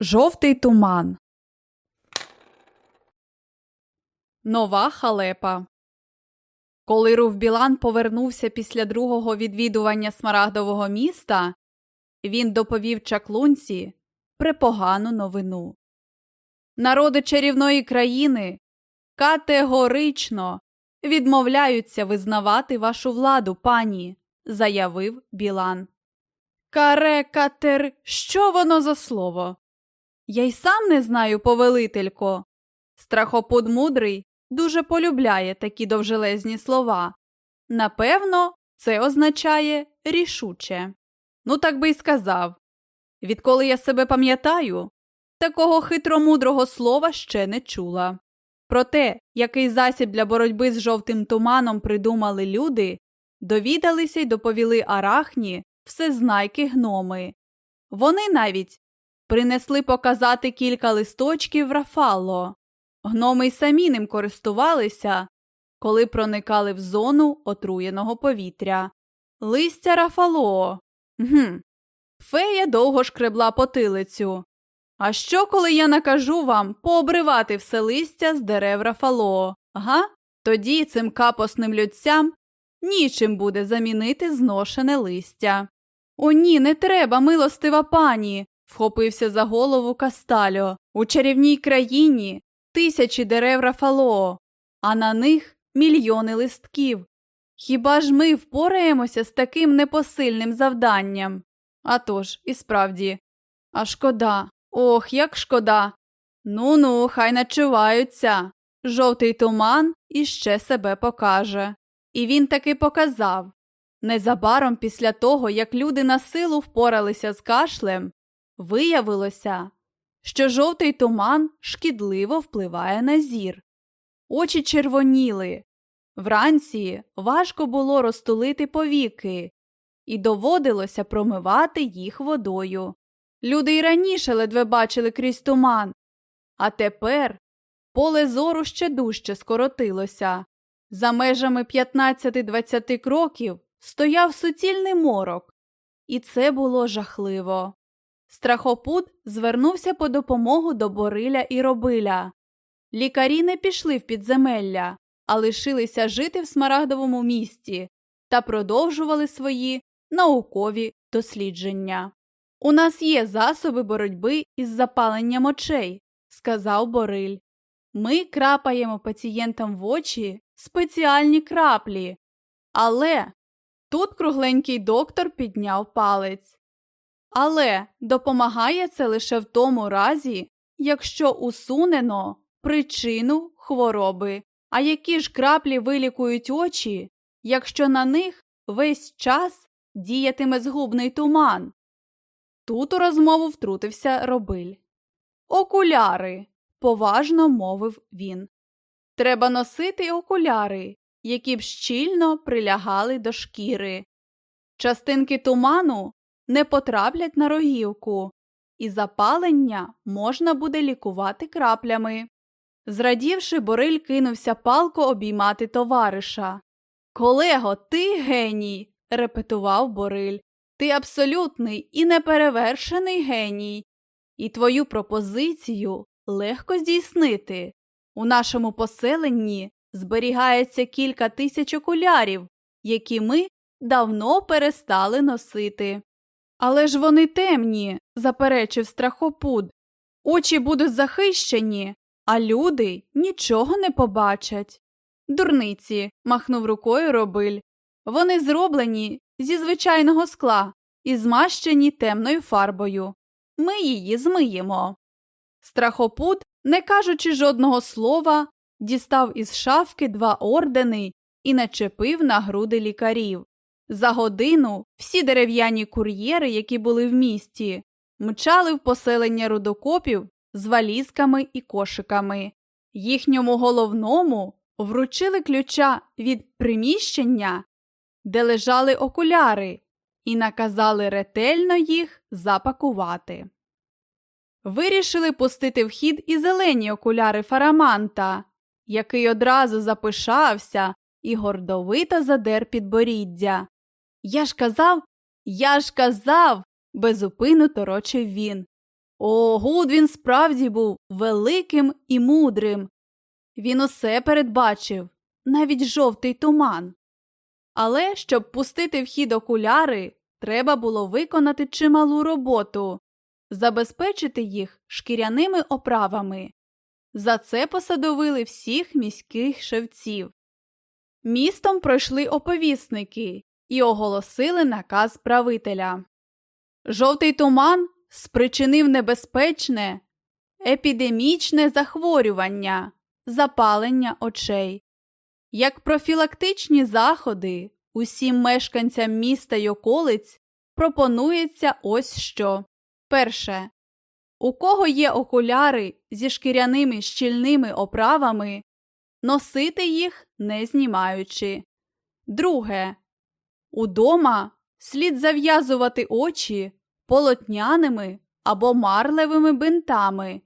Жовтий туман. Нова халепа. Коли Рув Білан повернувся після другого відвідування смарагдового міста, він доповів чаклунці препогану новину. Народи чарівної країни категорично відмовляються визнавати вашу владу, пані, заявив Білан. Каре катер, що воно за слово? Я й сам не знаю, повелителько. Страхопуд мудрий дуже полюбляє такі довжелезні слова. Напевно, це означає рішуче. Ну, так би й сказав. Відколи я себе пам'ятаю, такого хитромудрого слова ще не чула. Про те, який засіб для боротьби з жовтим туманом придумали люди, довідалися й доповіли арахні всезнайки гноми. Вони навіть принесли показати кілька листочків Рафало. Гноми й самі ним користувалися, коли проникали в зону отруєного повітря. Листя Рафало. Гм. Фея довго шкребла потилицю. А що, коли я накажу вам пообривати все листя з дерев Рафало? Га? Тоді цим капосним людцям нічим буде замінити зношене листя. О, ні, не треба, милостива пані, вхопився за голову Кастальо. У чарівній країні тисячі дерев Рафало, а на них мільйони листків. Хіба ж ми впораємося з таким непосильним завданням? А тож, і справді, а шкода, ох, як шкода. Ну ну, хай начуваються. Жовтий туман іще себе покаже. І він таки показав. Незабаром після того, як люди на силу впоралися з кашлем, виявилося, що жовтий туман шкідливо впливає на зір. Очі червоніли. Вранці важко було розтулити повіки, і доводилося промивати їх водою. Люди й раніше ледве бачили крізь туман, а тепер поле зору ще дужче скоротилося. За межами 15-20 кроків стояв суцільний морок, і це було жахливо. Страхопут звернувся по допомогу до Бориля і Робиля. Лікарі не пішли в підземелля, а лишилися жити в смарагдовому місті та продовжували свої наукові дослідження. У нас є засоби боротьби із запаленням очей, сказав Бориль. Ми крапаємо пацієнтам в очі спеціальні краплі. Але тут кругленький доктор підняв палець. Але допомагає це лише в тому разі, якщо усунено причину хвороби. А які ж краплі вилікують очі, якщо на них весь час діятиме згубний туман? Тут у розмову втрутився робиль. Окуляри, поважно мовив він. Треба носити окуляри, які б щільно прилягали до шкіри. Частинки туману не потраплять на рогівку, і запалення можна буде лікувати краплями. Зрадівши, Бориль кинувся палко обіймати товариша. Колего, ти геній, репетував Бориль. Ти абсолютний і неперевершений геній, і твою пропозицію легко здійснити. У нашому поселенні зберігається кілька тисяч окулярів, які ми давно перестали носити. Але ж вони темні, заперечив страхопуд. Очі будуть захищені, а люди нічого не побачать. Дурниці, махнув рукою робиль. Вони зроблені зі звичайного скла і змащені темною фарбою. Ми її змиємо. Страхопут, не кажучи жодного слова, дістав із шафки два ордени і начепив на груди лікарів. За годину всі дерев'яні кур'єри, які були в місті, мчали в поселення рудокопів з валізками і кошиками. Їхньому головному вручили ключа від приміщення, де лежали окуляри, і наказали ретельно їх запакувати. Вирішили пустити в хід і зелені окуляри фараманта, який одразу запишався і гордовито задер підборіддя. Я ж казав, я ж казав, безупину торочив він. О, Гудвін справді був великим і мудрим. Він усе передбачив, навіть жовтий туман. Але щоб пустити в хід окуляри, треба було виконати чималу роботу, забезпечити їх шкіряними оправами. За це посадовили всіх міських шевців. Містом пройшли оповісники і оголосили наказ правителя. Жовтий туман спричинив небезпечне, епідемічне захворювання, запалення очей. Як профілактичні заходи усім мешканцям міста й околиць пропонується ось що. Перше. У кого є окуляри зі шкіряними щільними оправами, носити їх не знімаючи. Друге. Удома слід зав'язувати очі полотняними або марлевими бинтами,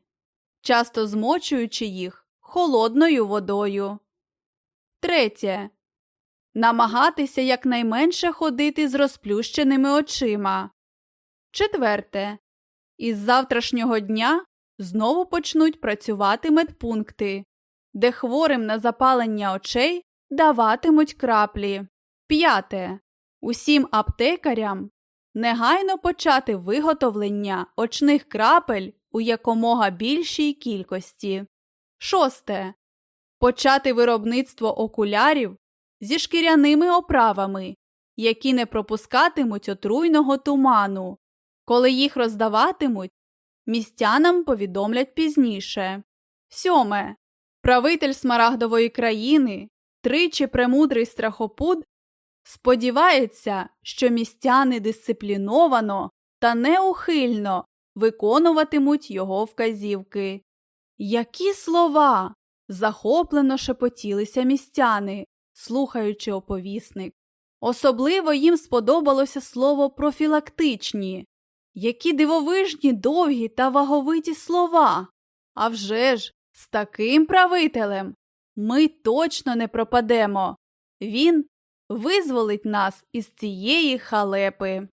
часто змочуючи їх холодною водою. Третє. Намагатися якнайменше ходити з розплющеними очима. Четверте. Із завтрашнього дня знову почнуть працювати медпункти, де хворим на запалення очей даватимуть краплі. П'яте. Усім аптекарям негайно почати виготовлення очних крапель у якомога більшій кількості. Шосте. Почати виробництво окулярів зі шкіряними оправами, які не пропускатимуть отруйного туману. Коли їх роздаватимуть, містянам повідомлять пізніше. Сьоме. Правитель Смарагдової країни, тричі премудрий страхопуд, сподівається, що містяни дисципліновано та неухильно виконуватимуть його вказівки. Які слова! захоплено шепотілися містяни, слухаючи оповісник. Особливо їм сподобалося слово профілактичні, які дивовижні довгі та ваговиті слова. А вже ж, з таким правителем ми точно не пропадемо. Він визволить нас із цієї халепи.